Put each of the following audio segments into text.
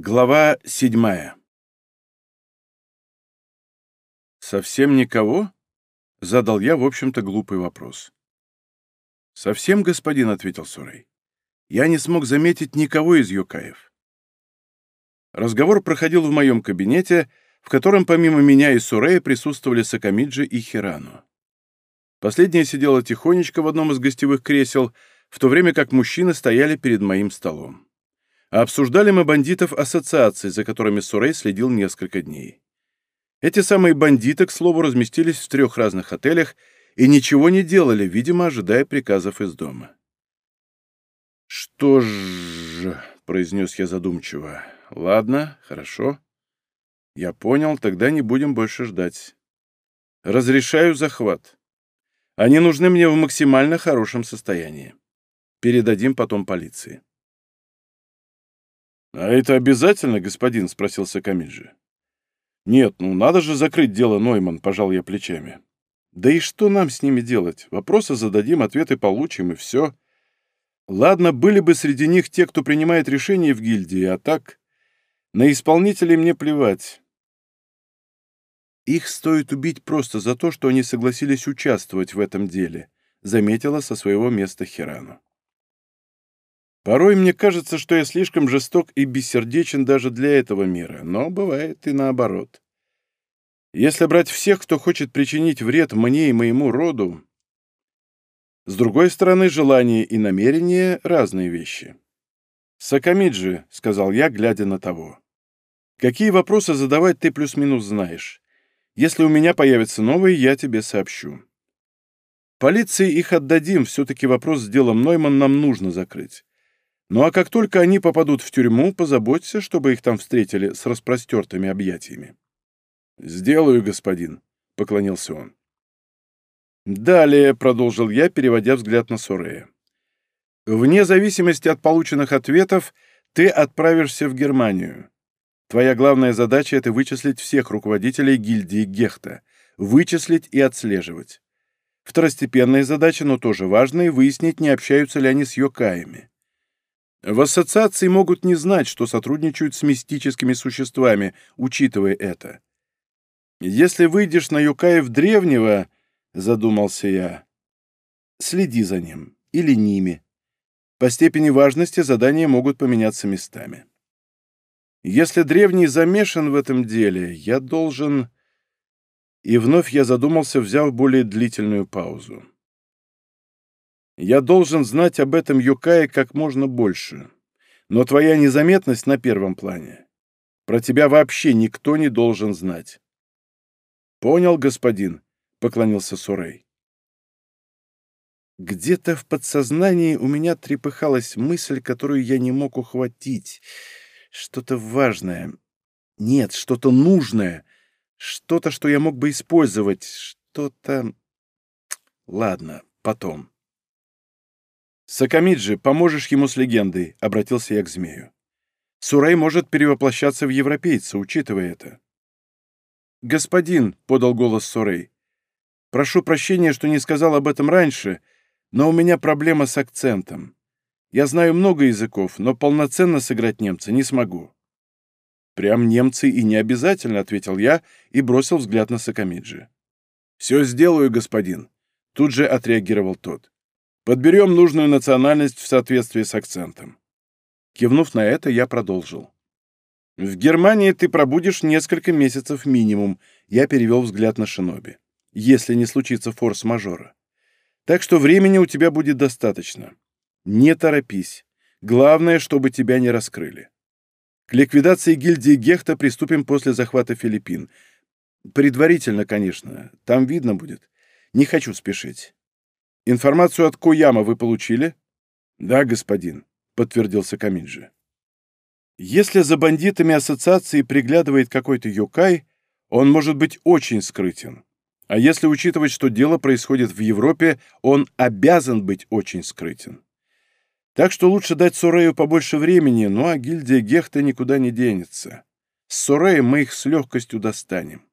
Глава седьмая «Совсем никого?» — задал я, в общем-то, глупый вопрос. «Совсем, господин», — ответил Сурей. «Я не смог заметить никого из юкаев». Разговор проходил в моем кабинете, в котором помимо меня и Сурея присутствовали Сакамиджи и Хирану. Последняя сидела тихонечко в одном из гостевых кресел, в то время как мужчины стояли перед моим столом. Обсуждали мы бандитов ассоциации, за которыми Сурей следил несколько дней. Эти самые бандиты, к слову, разместились в трех разных отелях и ничего не делали, видимо, ожидая приказов из дома. «Что ж...» — произнес я задумчиво. «Ладно, хорошо. Я понял, тогда не будем больше ждать. Разрешаю захват. Они нужны мне в максимально хорошем состоянии. Передадим потом полиции». «А это обязательно, господин?» — спросил Сакамиджи. «Нет, ну надо же закрыть дело, Нойман», — пожал я плечами. «Да и что нам с ними делать? Вопросы зададим, ответы получим, и все. Ладно, были бы среди них те, кто принимает решения в гильдии, а так... На исполнителей мне плевать. Их стоит убить просто за то, что они согласились участвовать в этом деле», — заметила со своего места Хирану. Порой мне кажется, что я слишком жесток и бессердечен даже для этого мира, но бывает и наоборот. Если брать всех, кто хочет причинить вред мне и моему роду... С другой стороны, желание и намерение — разные вещи. «Сакамиджи», — сказал я, глядя на того. «Какие вопросы задавать ты плюс-минус знаешь? Если у меня появятся новые, я тебе сообщу. Полиции их отдадим, все-таки вопрос с делом Нойман нам нужно закрыть. Ну а как только они попадут в тюрьму, позаботься, чтобы их там встретили с распростертыми объятиями. «Сделаю, господин», — поклонился он. «Далее», — продолжил я, переводя взгляд на Сурея. «Вне зависимости от полученных ответов, ты отправишься в Германию. Твоя главная задача — это вычислить всех руководителей гильдии Гехта, вычислить и отслеживать. Второстепенная задача, но тоже важная, выяснить, не общаются ли они с йокаями. В ассоциации могут не знать, что сотрудничают с мистическими существами, учитывая это. Если выйдешь на Юкаев древнего, задумался я, следи за ним или ними. По степени важности задания могут поменяться местами. Если древний замешан в этом деле, я должен... И вновь я задумался, взяв более длительную паузу. Я должен знать об этом Юкае как можно больше. Но твоя незаметность на первом плане. Про тебя вообще никто не должен знать. Понял, господин, — поклонился Сурей. Где-то в подсознании у меня трепыхалась мысль, которую я не мог ухватить. Что-то важное. Нет, что-то нужное. Что-то, что я мог бы использовать. Что-то... Ладно, потом. «Сакамиджи, поможешь ему с легендой», — обратился я к змею. «Сурей может перевоплощаться в европейца, учитывая это». «Господин», — подал голос Сурей, — «прошу прощения, что не сказал об этом раньше, но у меня проблема с акцентом. Я знаю много языков, но полноценно сыграть немца не смогу». «Прям немцы и не обязательно», — ответил я и бросил взгляд на Сакамиджи. «Все сделаю, господин», — тут же отреагировал тот. Подберем нужную национальность в соответствии с акцентом. Кивнув на это, я продолжил. В Германии ты пробудешь несколько месяцев минимум, я перевел взгляд на Шиноби, если не случится форс-мажора. Так что времени у тебя будет достаточно. Не торопись. Главное, чтобы тебя не раскрыли. К ликвидации гильдии Гехта приступим после захвата Филиппин. Предварительно, конечно. Там видно будет. Не хочу спешить. Информацию от Кояма вы получили? Да, господин, подтвердился Каминджи. Если за бандитами ассоциации приглядывает какой-то юкай, он может быть очень скрытен. А если учитывать, что дело происходит в Европе, он обязан быть очень скрытен. Так что лучше дать Сурею побольше времени, ну а гильдия Гехта никуда не денется. С Суреем мы их с легкостью достанем.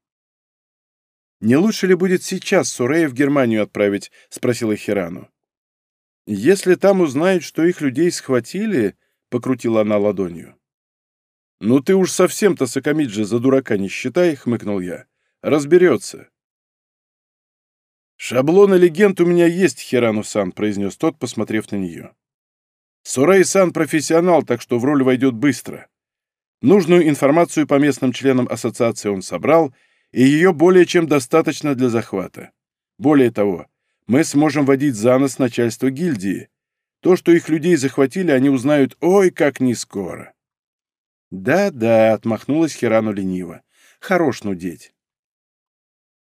«Не лучше ли будет сейчас Сурея в Германию отправить?» — спросила Хирану. «Если там узнают, что их людей схватили...» — покрутила она ладонью. «Ну ты уж совсем-то Сакамиджи за дурака не считай», — хмыкнул я. «Разберется». «Шаблоны легенд у меня есть, Хирану-сан», — произнес тот, посмотрев на нее. «Сурей-сан профессионал, так что в роль войдет быстро. Нужную информацию по местным членам ассоциации он собрал, и ее более чем достаточно для захвата. Более того, мы сможем водить за нос начальство гильдии. То, что их людей захватили, они узнают ой, как не скоро. «Да-да», — отмахнулась Хирану лениво. «Хорош нудеть».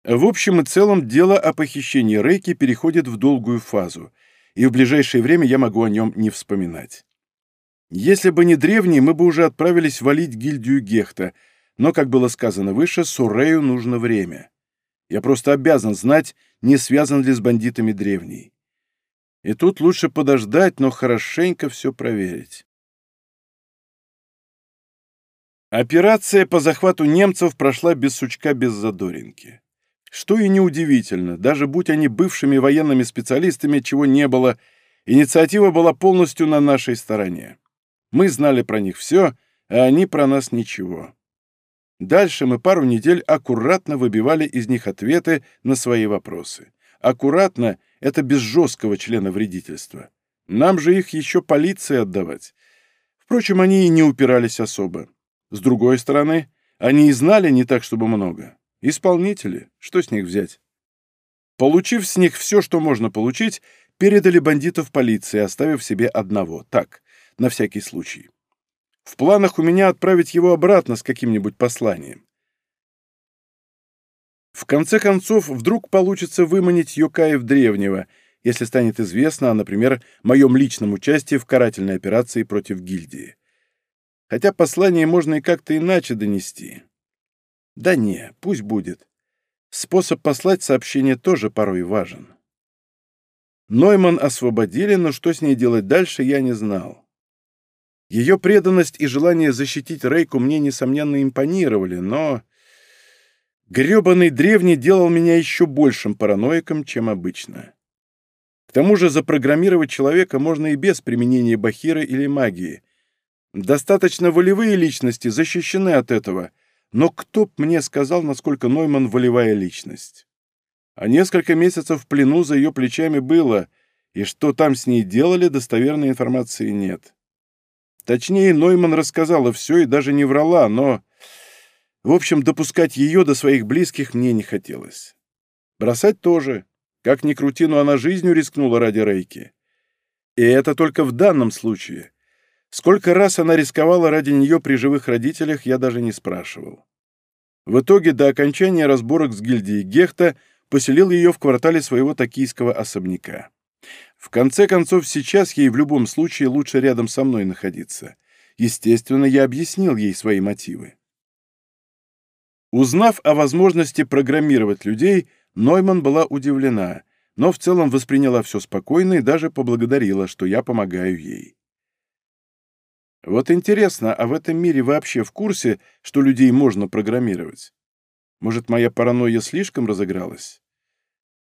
В общем и целом, дело о похищении Рейки переходит в долгую фазу, и в ближайшее время я могу о нем не вспоминать. Если бы не древние, мы бы уже отправились валить гильдию Гехта, но, как было сказано выше, Сурею нужно время. Я просто обязан знать, не связан ли с бандитами древний. И тут лучше подождать, но хорошенько все проверить. Операция по захвату немцев прошла без сучка, без задоринки. Что и неудивительно, даже будь они бывшими военными специалистами, чего не было, инициатива была полностью на нашей стороне. Мы знали про них все, а они про нас ничего. Дальше мы пару недель аккуратно выбивали из них ответы на свои вопросы. Аккуратно — это без жесткого члена вредительства. Нам же их еще полиции отдавать. Впрочем, они и не упирались особо. С другой стороны, они и знали не так, чтобы много. Исполнители, что с них взять? Получив с них все, что можно получить, передали бандитов полиции, оставив себе одного. Так, на всякий случай. В планах у меня отправить его обратно с каким-нибудь посланием. В конце концов, вдруг получится выманить Йокаев древнего, если станет известно о, например, моем личном участии в карательной операции против гильдии. Хотя послание можно и как-то иначе донести. Да не, пусть будет. Способ послать сообщение тоже порой важен. Нойман освободили, но что с ней делать дальше, я не знал. Ее преданность и желание защитить Рейку мне, несомненно, импонировали, но... грёбаный древний делал меня еще большим параноиком, чем обычно. К тому же запрограммировать человека можно и без применения бахира или магии. Достаточно волевые личности защищены от этого, но кто б мне сказал, насколько Нойман волевая личность? А несколько месяцев в плену за ее плечами было, и что там с ней делали, достоверной информации нет. Точнее, Нойман рассказала все и даже не врала, но... В общем, допускать ее до своих близких мне не хотелось. Бросать тоже. Как ни крути, но она жизнью рискнула ради Рейки. И это только в данном случае. Сколько раз она рисковала ради нее при живых родителях, я даже не спрашивал. В итоге до окончания разборок с гильдией Гехта поселил ее в квартале своего токийского особняка. В конце концов, сейчас ей в любом случае лучше рядом со мной находиться. Естественно, я объяснил ей свои мотивы. Узнав о возможности программировать людей, Нойман была удивлена, но в целом восприняла все спокойно и даже поблагодарила, что я помогаю ей. Вот интересно, а в этом мире вообще в курсе, что людей можно программировать? Может, моя паранойя слишком разыгралась?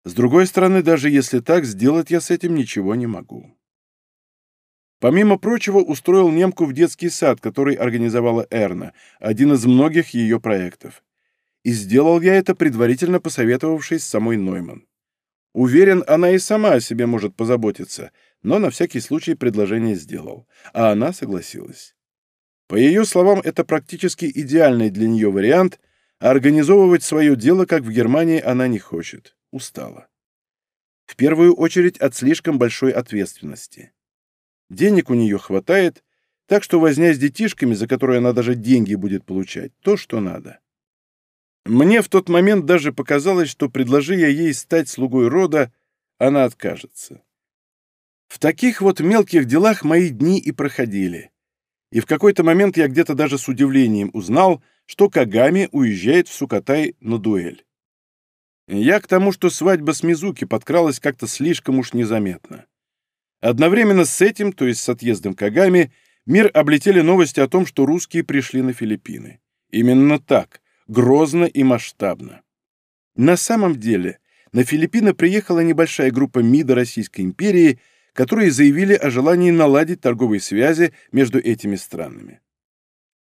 С другой стороны, даже если так, сделать я с этим ничего не могу. Помимо прочего, устроил немку в детский сад, который организовала Эрна, один из многих ее проектов. И сделал я это, предварительно посоветовавшись с самой Нойман. Уверен, она и сама о себе может позаботиться, но на всякий случай предложение сделал, а она согласилась. По ее словам, это практически идеальный для нее вариант, организовывать свое дело, как в Германии, она не хочет устала. В первую очередь от слишком большой ответственности. Денег у нее хватает, так что возня с детишками, за которые она даже деньги будет получать, то, что надо. Мне в тот момент даже показалось, что предложи я ей стать слугой рода, она откажется. В таких вот мелких делах мои дни и проходили. И в какой-то момент я где-то даже с удивлением узнал, что Кагами уезжает в Сукатай на дуэль. Я к тому, что свадьба с Мизуки подкралась как-то слишком уж незаметно. Одновременно с этим, то есть с отъездом Кагами, мир облетели новости о том, что русские пришли на Филиппины. Именно так, грозно и масштабно. На самом деле, на Филиппины приехала небольшая группа МИДа Российской империи, которые заявили о желании наладить торговые связи между этими странами.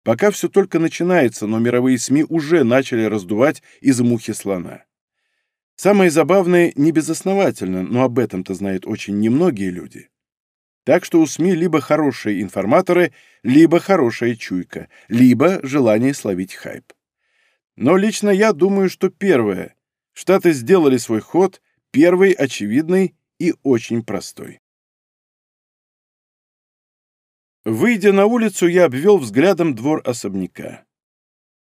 Пока все только начинается, но мировые СМИ уже начали раздувать из мухи слона. Самое забавное не безосновательно, но об этом-то знают очень немногие люди. Так что у СМИ либо хорошие информаторы, либо хорошая чуйка, либо желание словить хайп. Но лично я думаю, что первое. Штаты сделали свой ход, первый, очевидный и очень простой. Выйдя на улицу, я обвел взглядом двор особняка.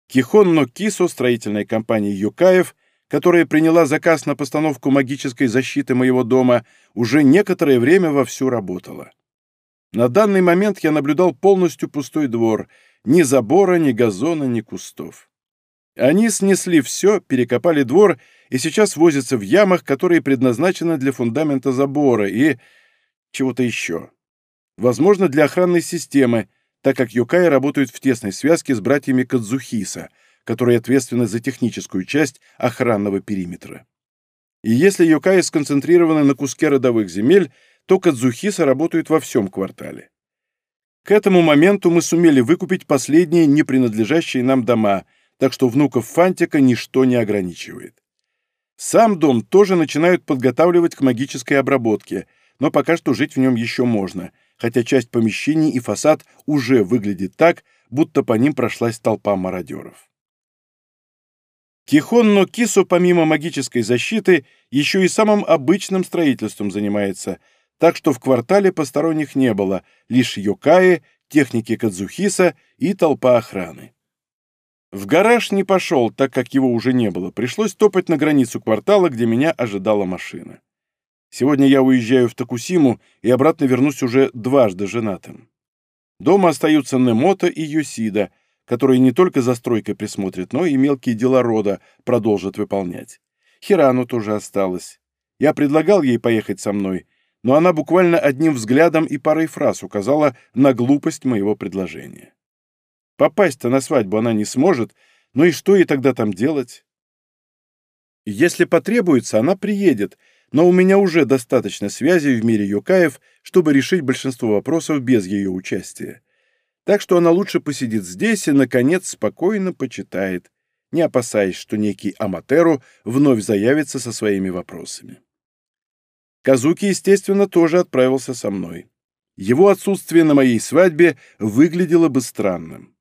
Кихон Кисо, строительной компании Юкаев, которая приняла заказ на постановку магической защиты моего дома, уже некоторое время вовсю работала. На данный момент я наблюдал полностью пустой двор, ни забора, ни газона, ни кустов. Они снесли все, перекопали двор и сейчас возятся в ямах, которые предназначены для фундамента забора и чего-то еще. Возможно, для охранной системы, так как Юкаи работают в тесной связке с братьями Кадзухиса, которые ответственны за техническую часть охранного периметра. И если Юкаи сконцентрированы на куске родовых земель, то Кадзухиса работают во всем квартале. К этому моменту мы сумели выкупить последние не принадлежащие нам дома, так что внуков Фантика ничто не ограничивает. Сам дом тоже начинают подготавливать к магической обработке, но пока что жить в нем еще можно, хотя часть помещений и фасад уже выглядит так, будто по ним прошлась толпа мародеров. Кихон но Кису помимо магической защиты еще и самым обычным строительством занимается, так что в квартале посторонних не было, лишь Йокаи, техники Кадзухиса и толпа охраны. В гараж не пошел, так как его уже не было, пришлось топать на границу квартала, где меня ожидала машина. Сегодня я уезжаю в Токусиму и обратно вернусь уже дважды женатым. Дома остаются Немото и Йосида, которые не только за стройкой присмотрят, но и мелкие дела рода продолжат выполнять. Хирану тоже осталось. Я предлагал ей поехать со мной, но она буквально одним взглядом и парой фраз указала на глупость моего предложения. Попасть-то на свадьбу она не сможет, ну и что ей тогда там делать? Если потребуется, она приедет, но у меня уже достаточно связей в мире Юкаев, чтобы решить большинство вопросов без ее участия. Так что она лучше посидит здесь и, наконец, спокойно почитает, не опасаясь, что некий Аматеру вновь заявится со своими вопросами. Казуки, естественно, тоже отправился со мной. Его отсутствие на моей свадьбе выглядело бы странным.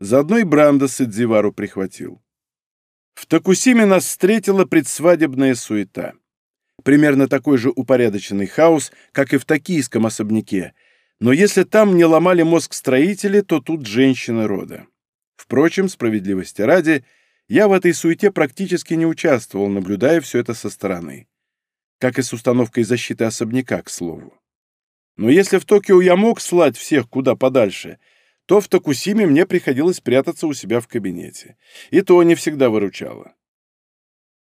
Заодно и Бранда с Идзивару прихватил. В Токусиме нас встретила предсвадебная суета примерно такой же упорядоченный хаос, как и в токийском особняке, но если там не ломали мозг строители, то тут женщины рода. Впрочем, справедливости ради, я в этой суете практически не участвовал, наблюдая все это со стороны. Как и с установкой защиты особняка, к слову. Но если в Токио я мог слать всех куда подальше, то в Токусиме мне приходилось прятаться у себя в кабинете. И то не всегда выручало.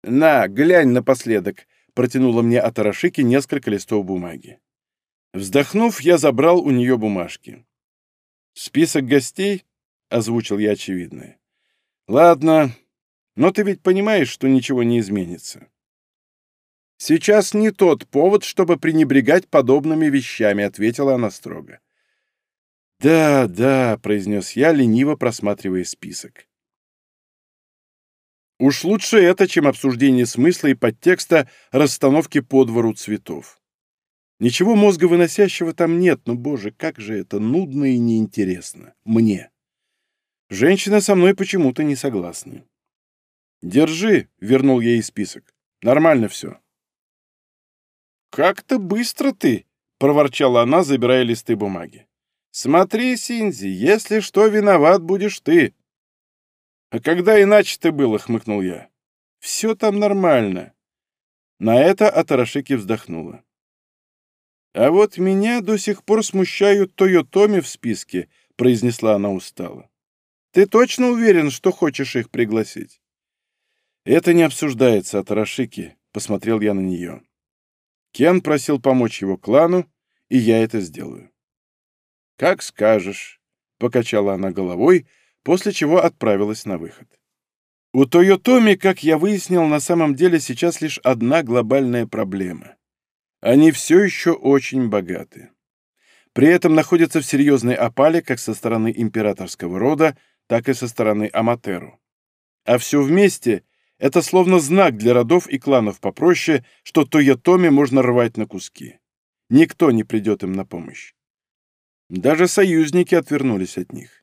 «На, глянь напоследок», протянула мне от Арашики несколько листов бумаги. Вздохнув, я забрал у нее бумажки. «Список гостей?» — озвучил я очевидное. «Ладно, но ты ведь понимаешь, что ничего не изменится». «Сейчас не тот повод, чтобы пренебрегать подобными вещами», — ответила она строго. «Да, да», — произнес я, лениво просматривая список. Уж лучше это, чем обсуждение смысла и подтекста расстановки по двору цветов. Ничего мозга выносящего там нет, но, боже, как же это нудно и неинтересно. Мне. Женщина со мной почему-то не согласны. «Держи», — вернул ей список. «Нормально все». «Как-то быстро ты», — проворчала она, забирая листы бумаги. «Смотри, Синзи, если что, виноват будешь ты». «А когда иначе-то было?» — хмыкнул я. «Все там нормально». На это Атарашики вздохнула. «А вот меня до сих пор смущают Тойотоми в списке», — произнесла она устало. «Ты точно уверен, что хочешь их пригласить?» «Это не обсуждается, Атарашики», — посмотрел я на нее. Кен просил помочь его клану, и я это сделаю. «Как скажешь», — покачала она головой, — после чего отправилась на выход. У Тойотоми, как я выяснил, на самом деле сейчас лишь одна глобальная проблема. Они все еще очень богаты. при этом находится в серьезной опале как со стороны императорского рода, так и со стороны Аматеру. А все вместе — это словно знак для родов и кланов попроще, что Тойотоми можно рвать на куски. Никто не придет им на помощь. Даже союзники отвернулись от них.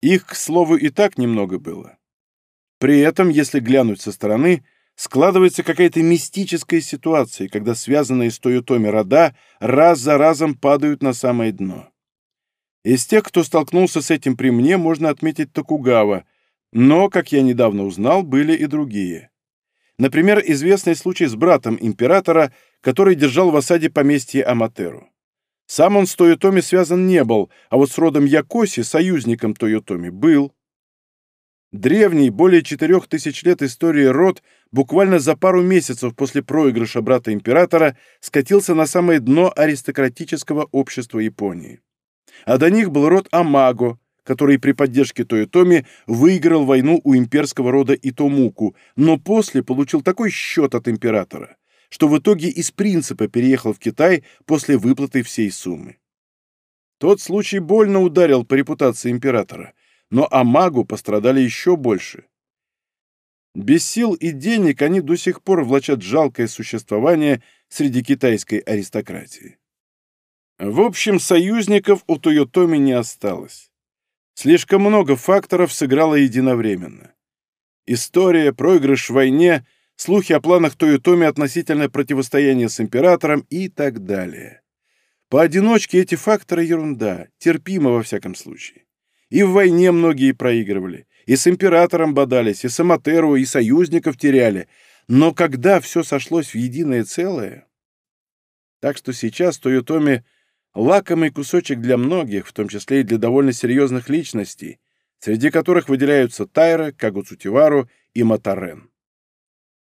Их, к слову, и так немного было. При этом, если глянуть со стороны, складывается какая-то мистическая ситуация, когда связанные с Тойотоми рода раз за разом падают на самое дно. Из тех, кто столкнулся с этим при мне, можно отметить Токугава, но, как я недавно узнал, были и другие. Например, известный случай с братом императора, который держал в осаде поместье Аматеру. Сам он с Тойотоми связан не был, а вот с родом Якоси, союзником Тойотоми, был. Древний, более четырех тысяч лет истории род буквально за пару месяцев после проигрыша брата императора скатился на самое дно аристократического общества Японии. А до них был род Амаго, который при поддержке Тойотоми выиграл войну у имперского рода Итомуку, но после получил такой счет от императора, что в итоге из принципа переехал в Китай после выплаты всей суммы. Тот случай больно ударил по репутации императора, но Амагу пострадали еще больше. Без сил и денег они до сих пор влачат жалкое существование среди китайской аристократии. В общем, союзников у Тойотоми не осталось. Слишком много факторов сыграло единовременно. История, проигрыш в войне, слухи о планах Тойотоми относительно противостояния с императором и так далее. Поодиночке эти факторы ерунда, терпимо во всяком случае. И в войне многие проигрывали, и с императором бодались, и с Аматеру, и союзников теряли. Но когда все сошлось в единое целое... Так что сейчас Тойотоми — лакомый кусочек для многих, в том числе и для довольно серьезных личностей, среди которых выделяются Тайра, Кагуцутивару и Матарен.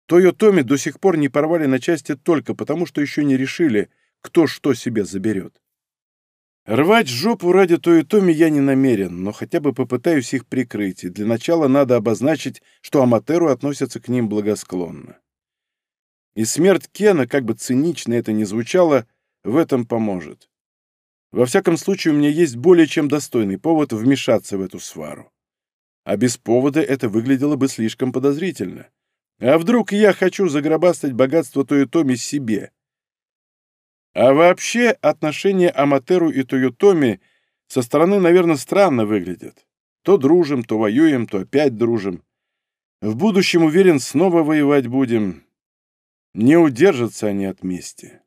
Тойотоми до сих пор не порвали на части только потому, что еще не решили, кто что себе заберет. Рвать жопу ради той и томи я не намерен, но хотя бы попытаюсь их прикрыть, и для начала надо обозначить, что Аматеру относятся к ним благосклонно. И смерть Кена, как бы цинично это ни звучало, в этом поможет. Во всяком случае, у меня есть более чем достойный повод вмешаться в эту свару. А без повода это выглядело бы слишком подозрительно. А вдруг я хочу загробастать богатство Тойотоми себе? А вообще отношения Аматеру и Тойотоми со стороны, наверное, странно выглядят. То дружим, то воюем, то опять дружим. В будущем, уверен, снова воевать будем. Не удержатся они от мести.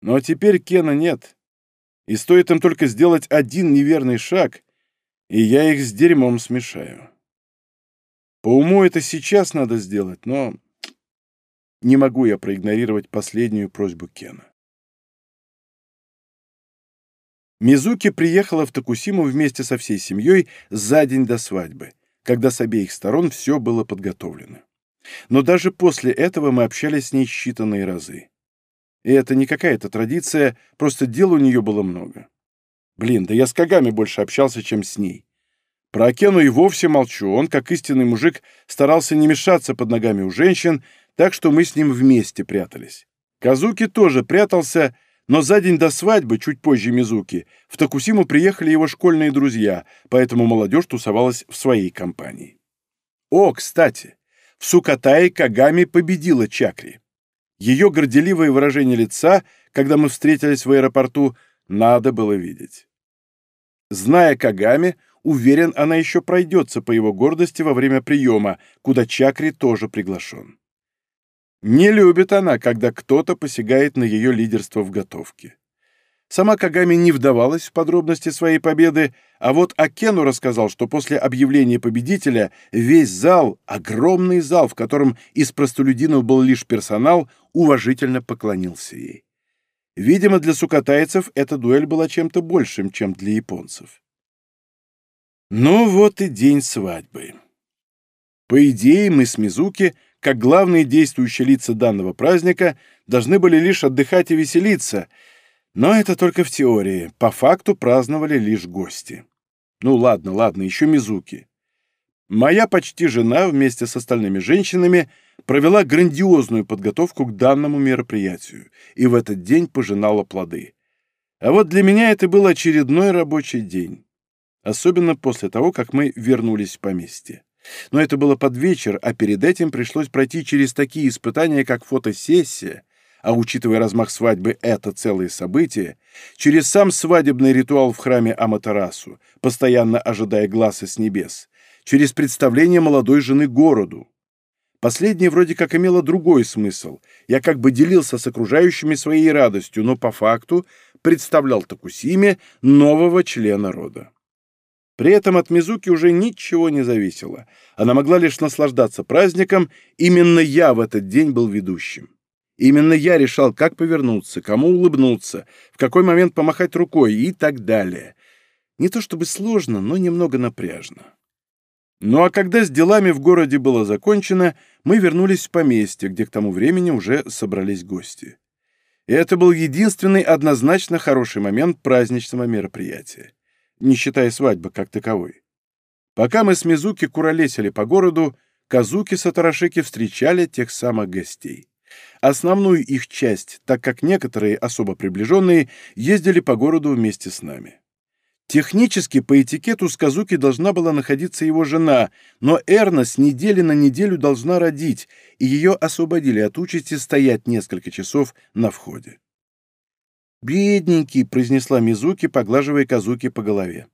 Но теперь Кена нет. И стоит им только сделать один неверный шаг, и я их с дерьмом смешаю. По уму это сейчас надо сделать, но не могу я проигнорировать последнюю просьбу Кена. Мизуки приехала в Токусиму вместе со всей семьей за день до свадьбы, когда с обеих сторон все было подготовлено. Но даже после этого мы общались с ней считанные разы. И это не какая-то традиция, просто дел у нее было много. Блин, да я с Кагами больше общался, чем с ней. Про Акену и вовсе молчу. Он, как истинный мужик, старался не мешаться под ногами у женщин, так что мы с ним вместе прятались. Казуки тоже прятался, но за день до свадьбы, чуть позже Мизуки, в Токусиму приехали его школьные друзья, поэтому молодежь тусовалась в своей компании. О, кстати, в Сукатае Кагами победила Чакри. Ее горделивое выражение лица, когда мы встретились в аэропорту, надо было видеть. Зная Кагами, уверен, она еще пройдется по его гордости во время приема, куда Чакри тоже приглашен. Не любит она, когда кто-то посягает на ее лидерство в готовке. Сама Кагами не вдавалась в подробности своей победы, а вот Акену рассказал, что после объявления победителя весь зал, огромный зал, в котором из простолюдинов был лишь персонал, уважительно поклонился ей. Видимо, для сукатайцев эта дуэль была чем-то большим, чем для японцев. Ну вот и день свадьбы. По идее, мы с Мизуки — как главные действующие лица данного праздника, должны были лишь отдыхать и веселиться, но это только в теории, по факту праздновали лишь гости. Ну ладно, ладно, еще Мизуки. Моя почти жена вместе с остальными женщинами провела грандиозную подготовку к данному мероприятию и в этот день пожинала плоды. А вот для меня это был очередной рабочий день. Особенно после того, как мы вернулись в поместье. Но это было под вечер, а перед этим пришлось пройти через такие испытания, как фотосессия, а учитывая размах свадьбы, это целое событие, через сам свадебный ритуал в храме Аматерасу, постоянно ожидая глаза с небес, через представление молодой жены городу. Последнее вроде как имело другой смысл. Я как бы делился с окружающими своей радостью, но по факту представлял Такусиме нового члена рода. При этом от Мизуки уже ничего не зависело. Она могла лишь наслаждаться праздником, именно я в этот день был ведущим. Именно я решал, как повернуться, кому улыбнуться, в какой момент помахать рукой и так далее. Не то чтобы сложно, но немного напряжно. Ну а когда с делами в городе было закончено, мы вернулись в поместье, где к тому времени уже собрались гости. И это был единственный однозначно хороший момент праздничного мероприятия не считая свадьбы как таковой. Пока мы с Мизуки куролесили по городу, Казуки с Атарашики встречали тех самых гостей. Основную их часть, так как некоторые, особо приближенные, ездили по городу вместе с нами. Технически, по этикету, с Казуки должна была находиться его жена, но Эрна с недели на неделю должна родить, и ее освободили от участи стоять несколько часов на входе. «Бедненький», — произнесла Мизуки, поглаживая Казуки по голове.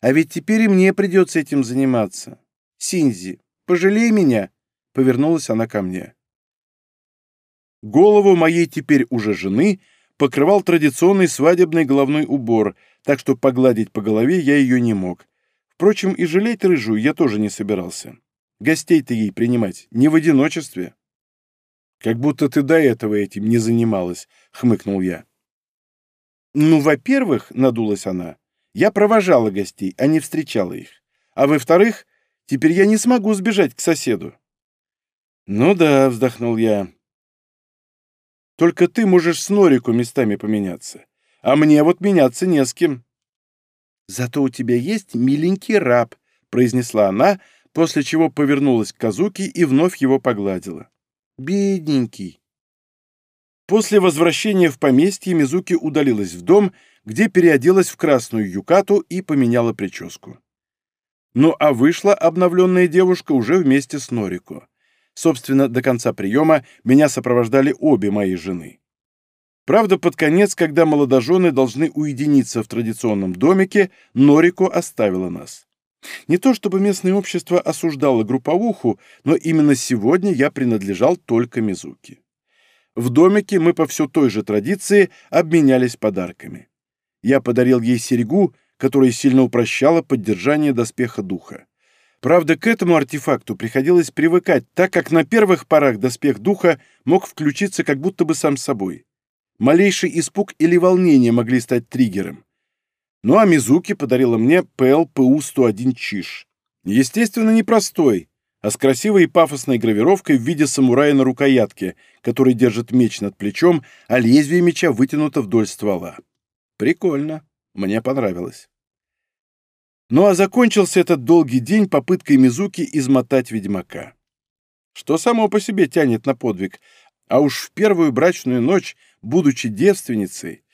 «А ведь теперь и мне придется этим заниматься. Синзи, пожалей меня», — повернулась она ко мне. Голову моей теперь уже жены покрывал традиционный свадебный головной убор, так что погладить по голове я ее не мог. Впрочем, и жалеть рыжую я тоже не собирался. Гостей-то ей принимать не в одиночестве. «Как будто ты до этого этим не занималась», — хмыкнул я. «Ну, во-первых, — надулась она, — я провожала гостей, а не встречала их. А во-вторых, теперь я не смогу сбежать к соседу». «Ну да», — вздохнул я. «Только ты можешь с Норику местами поменяться, а мне вот меняться не с кем». «Зато у тебя есть миленький раб», — произнесла она, после чего повернулась к Казуки и вновь его погладила. «Бедненький». После возвращения в поместье Мизуки удалилась в дом, где переоделась в красную юкату и поменяла прическу. Ну а вышла обновленная девушка уже вместе с Норико. Собственно, до конца приема меня сопровождали обе мои жены. Правда, под конец, когда молодожены должны уединиться в традиционном домике, Норико оставила нас. Не то чтобы местное общество осуждало групповуху, но именно сегодня я принадлежал только Мизуки. В домике мы по все той же традиции обменялись подарками. Я подарил ей серьгу, которая сильно упрощала поддержание доспеха духа. Правда, к этому артефакту приходилось привыкать, так как на первых порах доспех духа мог включиться как будто бы сам собой. Малейший испуг или волнение могли стать триггером. Ну а Мизуки подарила мне ПЛ-ПУ-101 Чиш. Естественно, непростой, а с красивой и пафосной гравировкой в виде самурая на рукоятке, который держит меч над плечом, а лезвие меча вытянуто вдоль ствола. Прикольно. Мне понравилось. Ну а закончился этот долгий день попыткой Мизуки измотать ведьмака. Что само по себе тянет на подвиг, а уж в первую брачную ночь, будучи девственницей...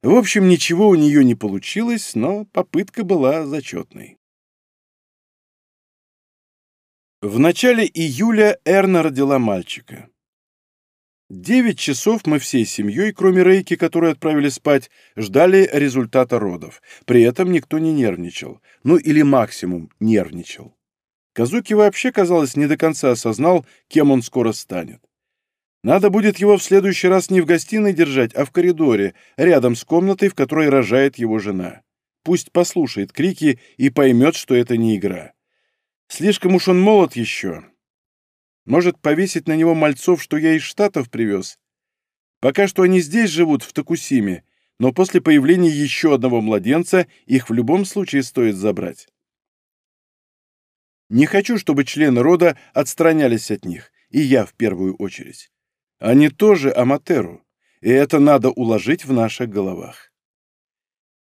В общем, ничего у нее не получилось, но попытка была зачетной. В начале июля Эрна родила мальчика. Девять часов мы всей семьей, кроме Рейки, которые отправили спать, ждали результата родов. При этом никто не нервничал. Ну или максимум нервничал. Казуки вообще, казалось, не до конца осознал, кем он скоро станет. Надо будет его в следующий раз не в гостиной держать, а в коридоре, рядом с комнатой, в которой рожает его жена. Пусть послушает крики и поймет, что это не игра. Слишком уж он молод еще. Может, повесить на него мальцов, что я из Штатов привез? Пока что они здесь живут, в Токусиме, но после появления еще одного младенца их в любом случае стоит забрать. Не хочу, чтобы члены рода отстранялись от них, и я в первую очередь. Они тоже Аматеру, и это надо уложить в наших головах.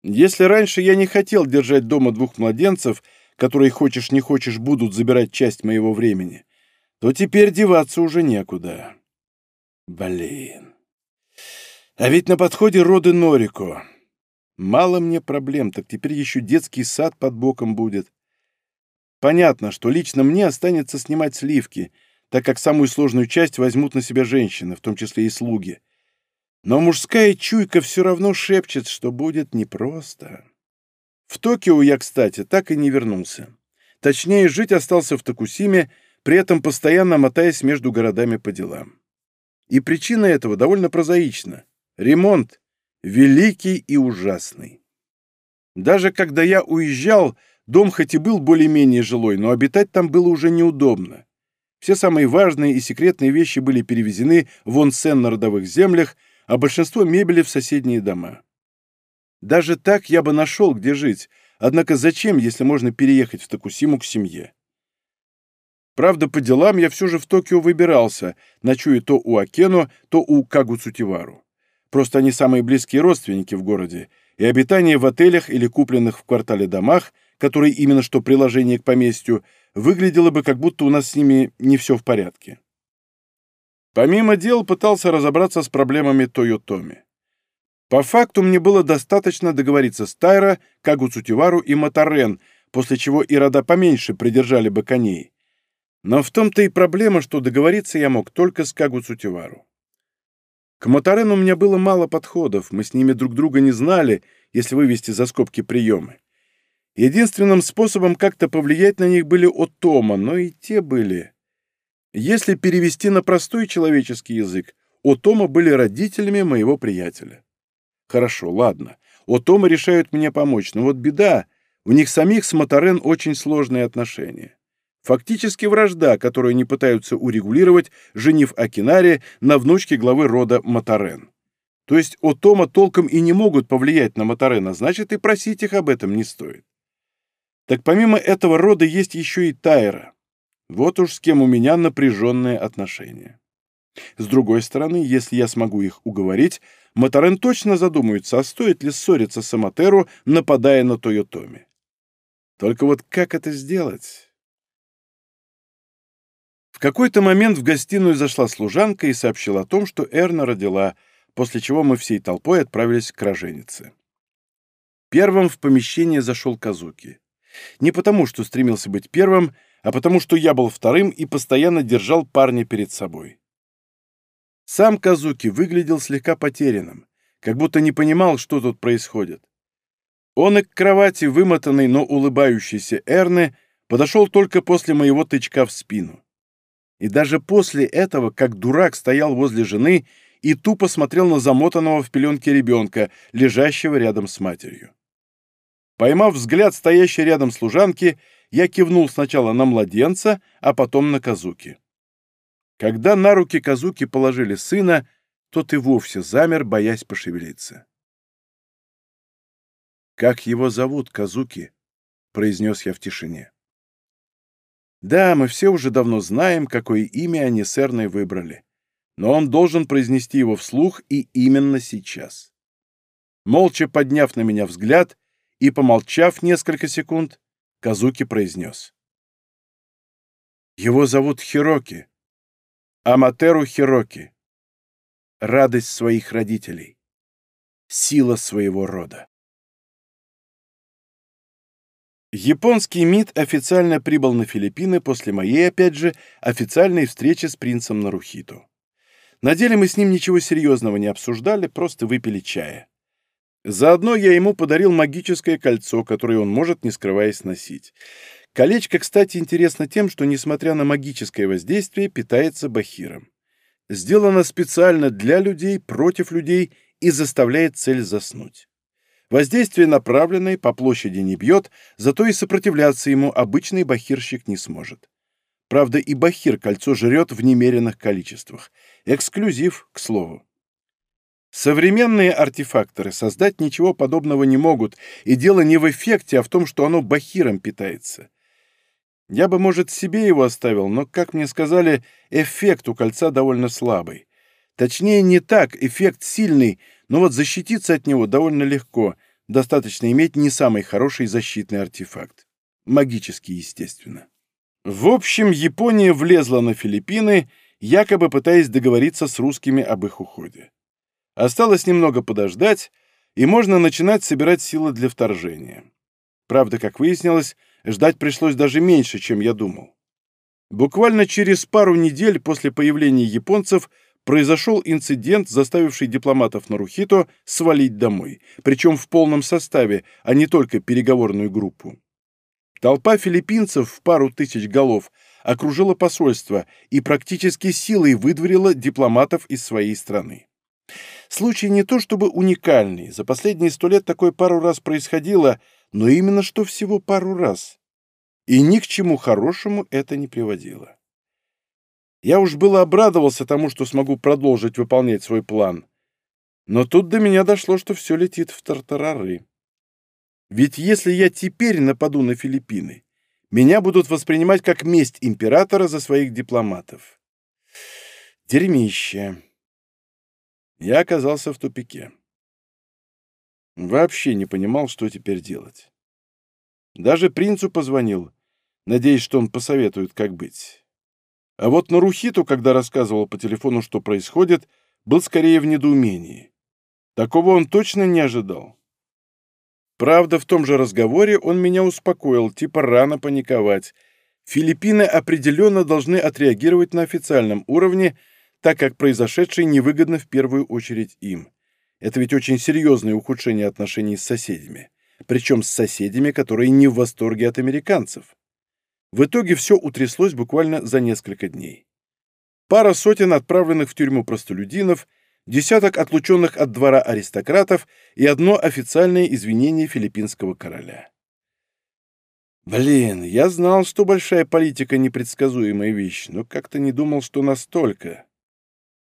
Если раньше я не хотел держать дома двух младенцев, которые, хочешь не хочешь, будут забирать часть моего времени, то теперь деваться уже некуда. Блин. А ведь на подходе роды Норико. Мало мне проблем, так теперь еще детский сад под боком будет. Понятно, что лично мне останется снимать сливки, так как самую сложную часть возьмут на себя женщины, в том числе и слуги. Но мужская чуйка все равно шепчет, что будет непросто. В Токио я, кстати, так и не вернулся. Точнее, жить остался в Токусиме, при этом постоянно мотаясь между городами по делам. И причина этого довольно прозаична. Ремонт. Великий и ужасный. Даже когда я уезжал, дом хоть и был более-менее жилой, но обитать там было уже неудобно. Все самые важные и секретные вещи были перевезены в онсен на родовых землях, а большинство мебели в соседние дома. Даже так я бы нашел, где жить, однако зачем, если можно переехать в Токусиму к семье? Правда, по делам я все же в Токио выбирался, ночуя то у Акено, то у Кагуцутивару. Просто они самые близкие родственники в городе, и обитание в отелях или купленных в квартале домах, которые именно что приложение к поместью, выглядело бы, как будто у нас с ними не все в порядке. Помимо дел пытался разобраться с проблемами Тойотоми. По факту мне было достаточно договориться с Тайро, Кагуцутивару и Матарен, после чего и рода поменьше придержали бы коней. Но в том-то и проблема, что договориться я мог только с Кагуцутивару. К Матарену у меня было мало подходов, мы с ними друг друга не знали, если вывести за скобки приемы. Единственным способом как-то повлиять на них были Отома, но и те были. Если перевести на простой человеческий язык, Отома были родителями моего приятеля. Хорошо, ладно. Отома решают мне помочь, но вот беда, у них самих с Матарен очень сложные отношения. Фактически вражда, которую они пытаются урегулировать, женив Акинари на внучке главы рода Матарен. То есть Отома толком и не могут повлиять на Матарена, значит и просить их об этом не стоит. Так помимо этого рода есть еще и Тайра. Вот уж с кем у меня напряженные отношения. С другой стороны, если я смогу их уговорить, Матарен точно задумается, а стоит ли ссориться с Аматеру, нападая на Тойотоми. Только вот как это сделать? В какой-то момент в гостиную зашла служанка и сообщила о том, что Эрна родила, после чего мы всей толпой отправились к роженице. Первым в помещение зашел Казуки. Не потому, что стремился быть первым, а потому, что я был вторым и постоянно держал парня перед собой. Сам Казуки выглядел слегка потерянным, как будто не понимал, что тут происходит. Он и к кровати, вымотанный, но улыбающийся Эрны, подошел только после моего тычка в спину. И даже после этого, как дурак, стоял возле жены и тупо смотрел на замотанного в пеленке ребенка, лежащего рядом с матерью. Поймав взгляд стоящей рядом служанки, я кивнул сначала на младенца, а потом на Казуки. Когда на руки Казуки положили сына, тот и вовсе замер, боясь пошевелиться. «Как его зовут, Казуки?» — произнес я в тишине. «Да, мы все уже давно знаем, какое имя они с Эрной выбрали, но он должен произнести его вслух и именно сейчас». Молча подняв на меня взгляд, и, помолчав несколько секунд, Казуки произнес. «Его зовут Хироки. Аматеру Хироки. Радость своих родителей. Сила своего рода». Японский МИД официально прибыл на Филиппины после моей, опять же, официальной встречи с принцем Нарухито. На деле мы с ним ничего серьезного не обсуждали, просто выпили чая. Заодно я ему подарил магическое кольцо, которое он может, не скрываясь, носить. Колечко, кстати, интересно тем, что, несмотря на магическое воздействие, питается бахиром. Сделано специально для людей, против людей и заставляет цель заснуть. Воздействие направленное, по площади не бьет, зато и сопротивляться ему обычный бахирщик не сможет. Правда, и бахир кольцо жрет в немеренных количествах. Эксклюзив, к слову. Современные артефакторы создать ничего подобного не могут, и дело не в эффекте, а в том, что оно бахиром питается. Я бы, может, себе его оставил, но, как мне сказали, эффект у кольца довольно слабый. Точнее, не так, эффект сильный, но вот защититься от него довольно легко, достаточно иметь не самый хороший защитный артефакт. Магический, естественно. В общем, Япония влезла на Филиппины, якобы пытаясь договориться с русскими об их уходе. Осталось немного подождать, и можно начинать собирать силы для вторжения. Правда, как выяснилось, ждать пришлось даже меньше, чем я думал. Буквально через пару недель после появления японцев произошел инцидент, заставивший дипломатов Нарухито свалить домой, причем в полном составе, а не только переговорную группу. Толпа филиппинцев в пару тысяч голов окружила посольство и практически силой выдворила дипломатов из своей страны. Случай не то чтобы уникальный, за последние сто лет такое пару раз происходило, но именно что всего пару раз. И ни к чему хорошему это не приводило. Я уж было обрадовался тому, что смогу продолжить выполнять свой план. Но тут до меня дошло, что все летит в тартарары. Ведь если я теперь нападу на Филиппины, меня будут воспринимать как месть императора за своих дипломатов. Дерьмище. Я оказался в тупике. Вообще не понимал, что теперь делать. Даже принцу позвонил, надеясь, что он посоветует, как быть. А вот Нарухиту, когда рассказывал по телефону, что происходит, был скорее в недоумении. Такого он точно не ожидал. Правда, в том же разговоре он меня успокоил, типа рано паниковать. Филиппины определенно должны отреагировать на официальном уровне, так как произошедшее невыгодно в первую очередь им. Это ведь очень серьезное ухудшение отношений с соседями. Причем с соседями, которые не в восторге от американцев. В итоге все утряслось буквально за несколько дней. Пара сотен отправленных в тюрьму простолюдинов, десяток отлученных от двора аристократов и одно официальное извинение филиппинского короля. Блин, я знал, что большая политика — непредсказуемая вещь, но как-то не думал, что настолько.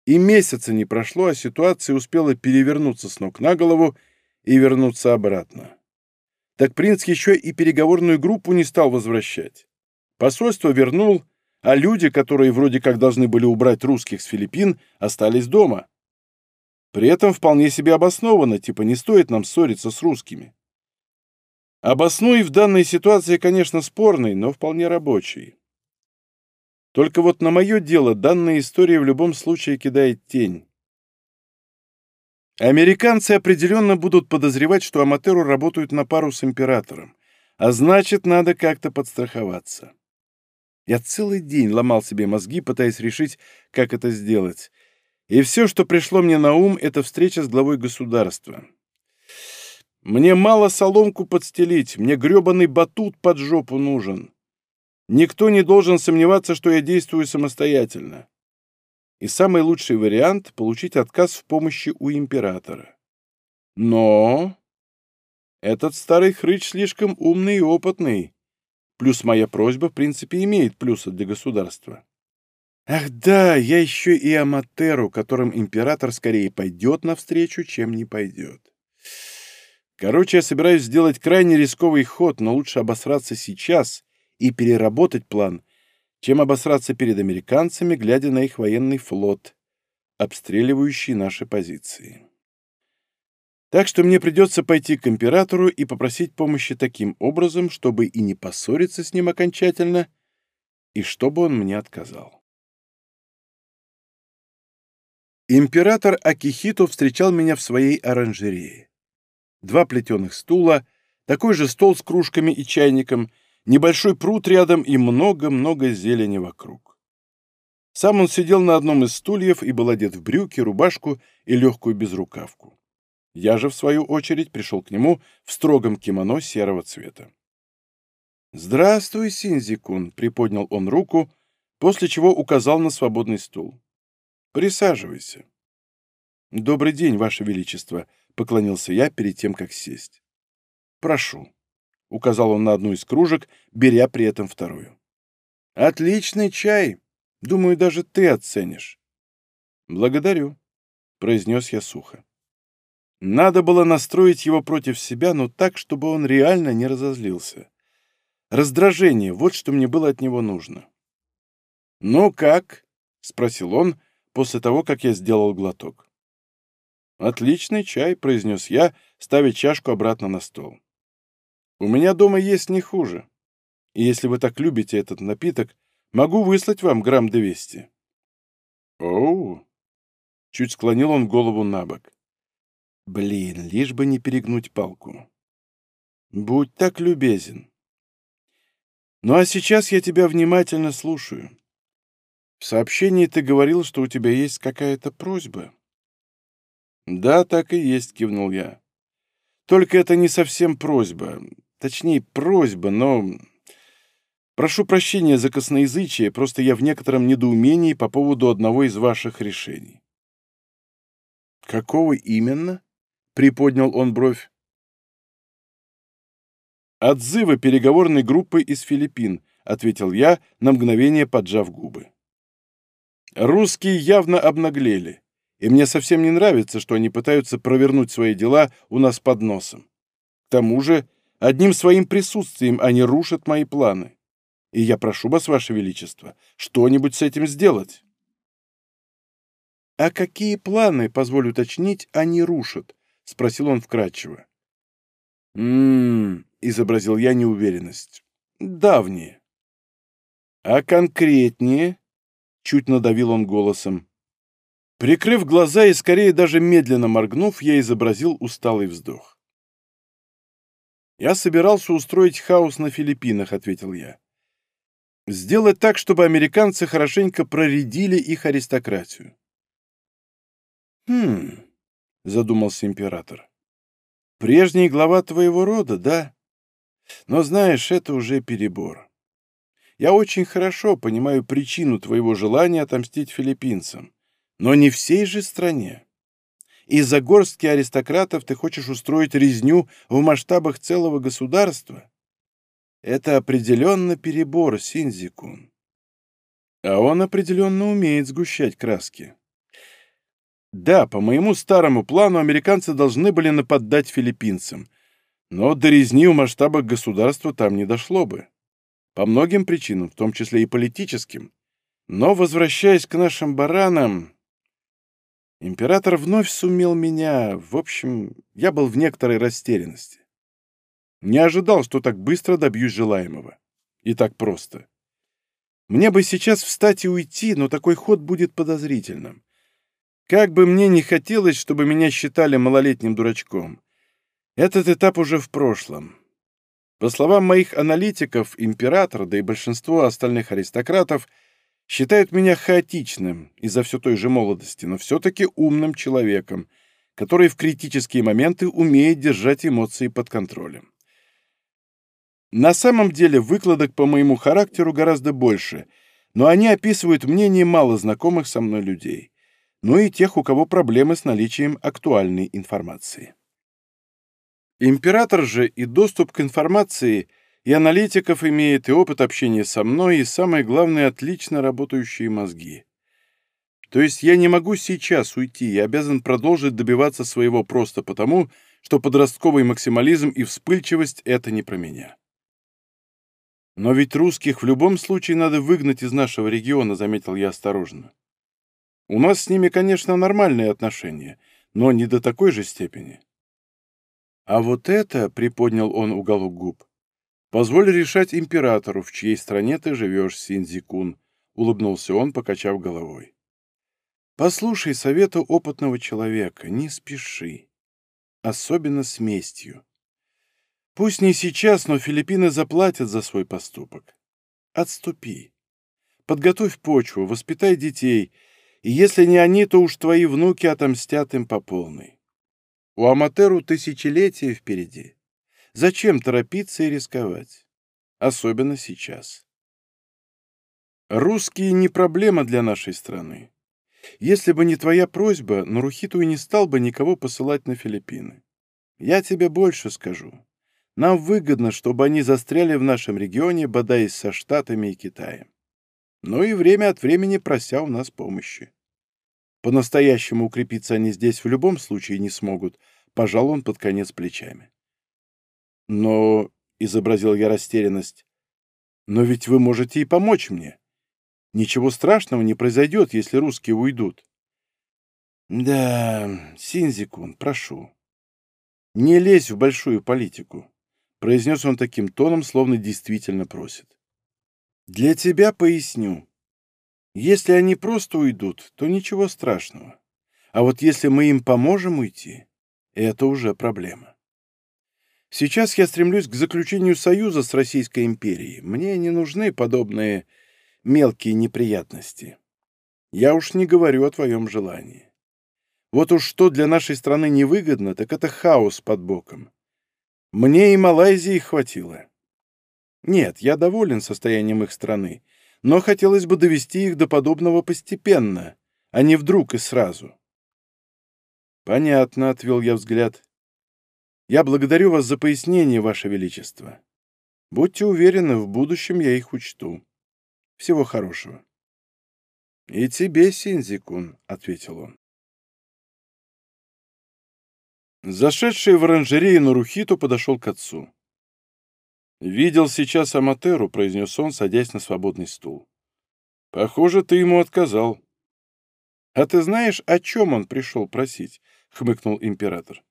И месяца не прошло, а ситуация успела перевернуться с ног на голову и вернуться обратно. Так принц еще и переговорную группу не стал возвращать. Посольство вернул, а люди, которые вроде как должны были убрать русских с Филиппин, остались дома. При этом вполне себе обоснованно, типа не стоит нам ссориться с русскими. Обоснуй в данной ситуации, конечно, спорный, но вполне рабочий. Только вот на мое дело данная история в любом случае кидает тень. Американцы определенно будут подозревать, что Аматеру работают на пару с императором, а значит, надо как-то подстраховаться. Я целый день ломал себе мозги, пытаясь решить, как это сделать. И все, что пришло мне на ум, это встреча с главой государства. Мне мало соломку подстелить, мне грёбаный батут под жопу нужен. Никто не должен сомневаться, что я действую самостоятельно. И самый лучший вариант — получить отказ в помощи у императора. Но этот старый хрыч слишком умный и опытный. Плюс моя просьба, в принципе, имеет плюсы для государства. Ах да, я еще и Аматеру, которым император скорее пойдет навстречу, чем не пойдет. Короче, я собираюсь сделать крайне рисковый ход, но лучше обосраться сейчас и переработать план, чем обосраться перед американцами, глядя на их военный флот, обстреливающий наши позиции. Так что мне придется пойти к императору и попросить помощи таким образом, чтобы и не поссориться с ним окончательно, и чтобы он мне отказал. Император Акихито встречал меня в своей оранжерее. Два плетеных стула, такой же стол с кружками и чайником, небольшой пруд рядом и много-много зелени вокруг. Сам он сидел на одном из стульев и был одет в брюки, рубашку и легкую безрукавку. Я же, в свою очередь, пришел к нему в строгом кимоно серого цвета. «Здравствуй, Синзикун», — приподнял он руку, после чего указал на свободный стул. «Присаживайся». «Добрый день, Ваше Величество», — поклонился я перед тем, как сесть. «Прошу», — указал он на одну из кружек, беря при этом вторую. «Отличный чай. Думаю, даже ты оценишь». «Благодарю», — произнес я сухо. Надо было настроить его против себя, но так, чтобы он реально не разозлился. Раздражение — вот что мне было от него нужно. «Ну как?» — спросил он после того, как я сделал глоток. «Отличный чай», — произнес я, ставя чашку обратно на стол. «У меня дома есть не хуже. И если вы так любите этот напиток, могу выслать вам грамм двести». «Оу!» — чуть склонил он голову на бок. Блин, лишь бы не перегнуть палку. Будь так любезен. Ну а сейчас я тебя внимательно слушаю. В сообщении ты говорил, что у тебя есть какая-то просьба. Да, так и есть, кивнул я. Только это не совсем просьба. Точнее, просьба, но... Прошу прощения за косноязычие, просто я в некотором недоумении по поводу одного из ваших решений. Какого именно? Приподнял он бровь. «Отзывы переговорной группы из Филиппин», — ответил я, на мгновение поджав губы. «Русские явно обнаглели, и мне совсем не нравится, что они пытаются провернуть свои дела у нас под носом. К тому же, одним своим присутствием они рушат мои планы. И я прошу вас, Ваше Величество, что-нибудь с этим сделать». «А какие планы, позволю уточнить, они рушат?» — спросил он вкратчиво. «М-м-м», изобразил я неуверенность. «Давние». «А конкретнее?» — чуть надавил он голосом. Прикрыв глаза и скорее даже медленно моргнув, я изобразил усталый вздох. «Я собирался устроить хаос на Филиппинах», — ответил я. «Сделать так, чтобы американцы хорошенько проредили их аристократию». «Хм...» — задумался император. «Прежний глава твоего рода, да? Но знаешь, это уже перебор. Я очень хорошо понимаю причину твоего желания отомстить филиппинцам, но не всей же стране. Из-за горстки аристократов ты хочешь устроить резню в масштабах целого государства? Это определенно перебор, Синзикун. А он определенно умеет сгущать краски. Да, по моему старому плану американцы должны были нападать филиппинцам, но до резни в масштабах государства там не дошло бы. По многим причинам, в том числе и политическим. Но, возвращаясь к нашим баранам, император вновь сумел меня... В общем, я был в некоторой растерянности. Не ожидал, что так быстро добьюсь желаемого. И так просто. Мне бы сейчас встать и уйти, но такой ход будет подозрительным. Как бы мне не хотелось, чтобы меня считали малолетним дурачком. Этот этап уже в прошлом. По словам моих аналитиков, император, да и большинство остальных аристократов, считают меня хаотичным из-за все той же молодости, но все-таки умным человеком, который в критические моменты умеет держать эмоции под контролем. На самом деле выкладок по моему характеру гораздо больше, но они описывают мнение мало знакомых со мной людей, ну и тех, у кого проблемы с наличием актуальной информации. Император же и доступ к информации, и аналитиков имеет, и опыт общения со мной, и, самое главное, отлично работающие мозги. То есть я не могу сейчас уйти, я обязан продолжить добиваться своего просто потому, что подростковый максимализм и вспыльчивость — это не про меня. Но ведь русских в любом случае надо выгнать из нашего региона, заметил я осторожно. У нас с ними, конечно, нормальные отношения, но не до такой же степени. А вот это, — приподнял он уголок губ, — позволь решать императору, в чьей стране ты живешь, Синдзикун, — улыбнулся он, покачав головой. Послушай совета опытного человека, не спеши. Особенно с местью. Пусть не сейчас, но Филиппины заплатят за свой поступок. Отступи. Подготовь почву, воспитай детей, и если не они, то уж твои внуки отомстят им по полной. У Аматеру тысячелетия впереди. Зачем торопиться и рисковать? Особенно сейчас. Русские не проблема для нашей страны. Если бы не твоя просьба, Нарухиту и не стал бы никого посылать на Филиппины. Я тебе больше скажу. Нам выгодно, чтобы они застряли в нашем регионе, бодаясь со Штатами и Китаем. Но и время от времени прося у нас помощи. По-настоящему укрепиться они здесь в любом случае не смогут, пожал он под конец плечами. Но, — изобразил я растерянность, — но ведь вы можете и помочь мне. Ничего страшного не произойдет, если русские уйдут. Да, Синзикун, прошу. Не лезь в большую политику, — произнес он таким тоном, словно действительно просит. Для тебя поясню. Если они просто уйдут, то ничего страшного. А вот если мы им поможем уйти, Это уже проблема. Сейчас я стремлюсь к заключению союза с Российской империей. Мне не нужны подобные мелкие неприятности. Я уж не говорю о твоем желании. Вот уж что для нашей страны невыгодно, так это хаос под боком. Мне и Малайзии хватило. Нет, я доволен состоянием их страны, но хотелось бы довести их до подобного постепенно, а не вдруг и сразу. Понятно, — отвел я взгляд. Я благодарю вас за пояснение, Ваше Величество. Будьте уверены, в будущем я их учту. Всего хорошего. «И тебе, Синзикун», — ответил он. Зашедший в оранжерею Нарухиту подошел к отцу. «Видел сейчас Аматеру», — произнес он, садясь на свободный стул. «Похоже, ты ему отказал». «А ты знаешь, о чем он пришел просить?» — хмыкнул император.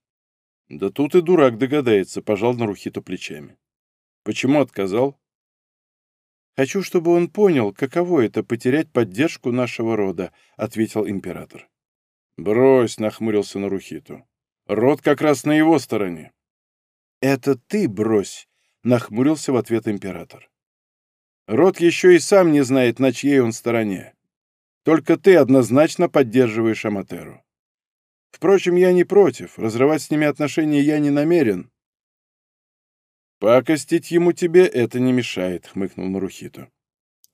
«Да тут и дурак догадается», — пожал Нарухиту плечами. «Почему отказал?» «Хочу, чтобы он понял, каково это — потерять поддержку нашего рода», — ответил император. «Брось», — нахмурился Нарухиту. «Род как раз на его стороне». «Это ты брось», — нахмурился в ответ император. «Род еще и сам не знает, на чьей он стороне. Только ты однозначно поддерживаешь Аматеру. Впрочем, я не против, разрывать с ними отношения я не намерен, «Пакостить ему тебе это не мешает», — хмыкнул Нарухито.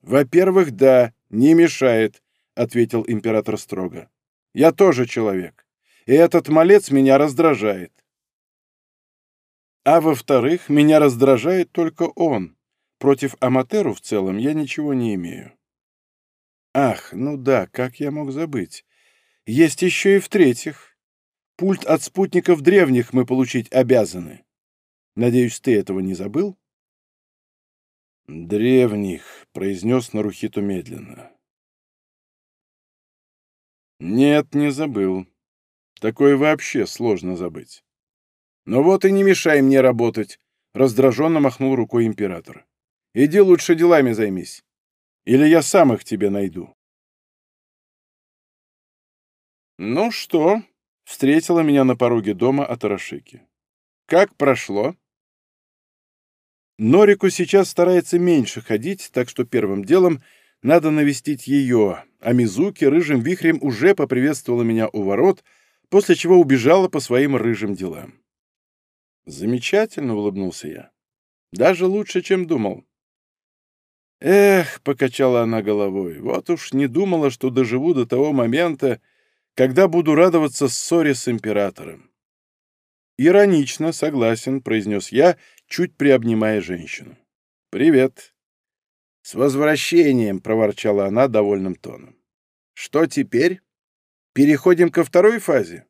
«Во-первых, да, не мешает», — ответил император строго. «Я тоже человек, и этот малец меня раздражает. А во-вторых, меня раздражает только он. Против Аматеру в целом я ничего не имею». «Ах, ну да, как я мог забыть? Есть еще и в-третьих. Пульт от спутников древних мы получить обязаны». Надеюсь, ты этого не забыл?» «Древних», — произнес Нарухиту медленно. «Нет, не забыл. Такое вообще сложно забыть. Но вот и не мешай мне работать», — раздраженно махнул рукой император. «Иди лучше делами займись. Или я сам их тебе найду». «Ну что?» — встретила меня на пороге дома Атарашики. «Как прошло?» Норику сейчас старается меньше ходить, так что первым делом надо навестить ее, а Мизуки рыжим вихрем уже поприветствовала меня у ворот, после чего убежала по своим рыжим делам. «Замечательно», — улыбнулся я. «Даже лучше, чем думал». «Эх», — покачала она головой, — «вот уж не думала, что доживу до того момента, когда буду радоваться ссоре с императором». «Иронично, согласен», — произнес я чуть приобнимая женщину. «Привет!» «С возвращением!» — проворчала она довольным тоном. «Что теперь? Переходим ко второй фазе?»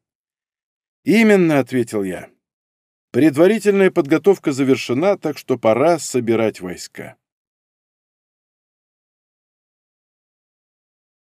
«Именно», — ответил я. «Предварительная подготовка завершена, так что пора собирать войска».